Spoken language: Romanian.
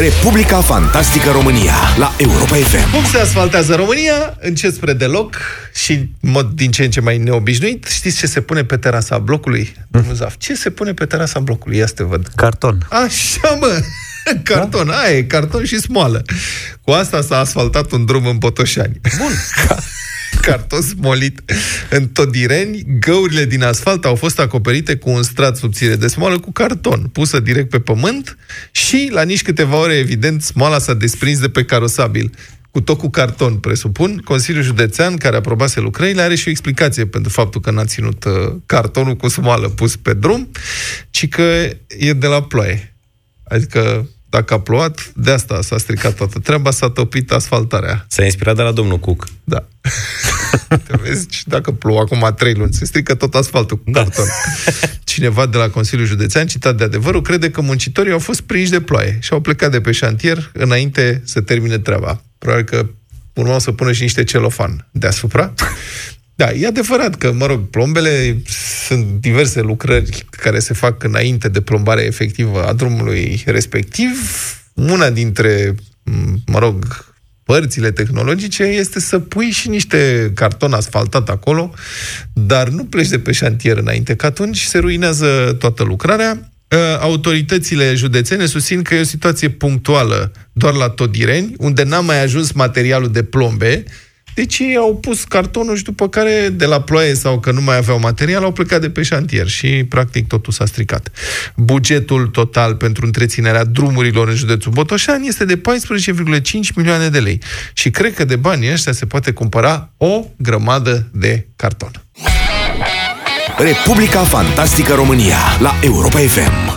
Republica Fantastică România la Europa FM. Cum se asfaltează România? Încet spre deloc și în mod din ce în ce mai neobișnuit. Știți ce se pune pe terasa blocului? Domnul Zaf, ce se pune pe terasa blocului? Ia să te văd. Carton. Așa, mă! Carton, da? aia e, carton și smoală. Cu asta s-a asfaltat un drum în Botoșani. Bun. carton smolit în Todireni, găurile din asfalt au fost acoperite cu un strat subțire de smoală cu carton, pusă direct pe pământ și, la nici câteva ore, evident, smoala s-a desprins de pe carosabil cu tot cu carton, presupun. Consiliul Județean, care aprobase lucrările, are și o explicație pentru faptul că n-a ținut uh, cartonul cu smoală pus pe drum, ci că e de la ploaie. Adică dacă a plouat, de asta s-a stricat toată treaba, s-a topit asfaltarea. S-a inspirat de la domnul Cook. Da. Te vezi? Și dacă plouă acum trei luni, se strică tot asfaltul cu da. carton. Cineva de la Consiliul Județean, citat de adevărul, crede că muncitorii au fost prinși de ploaie și au plecat de pe șantier înainte să termine treaba. Probabil că urmau să pună și niște celofan deasupra. Da, e adevărat că, mă rog, plombele sunt diverse lucrări care se fac înainte de plombarea efectivă a drumului respectiv. Una dintre, mă rog, părțile tehnologice este să pui și niște carton asfaltat acolo, dar nu pleci de pe șantier înainte, că atunci se ruinează toată lucrarea. Ă, autoritățile județene susțin că e o situație punctuală doar la Todireni, unde n-a mai ajuns materialul de plombe, deci ei au pus cartonul și după care, de la ploaie sau că nu mai aveau material, au plecat de pe șantier și, practic, totul s-a stricat. Bugetul total pentru întreținerea drumurilor în județul Botoșani este de 14,5 milioane de lei. Și cred că de banii ăștia se poate cumpăra o grămadă de carton. Republica Fantastică România la Europa FM.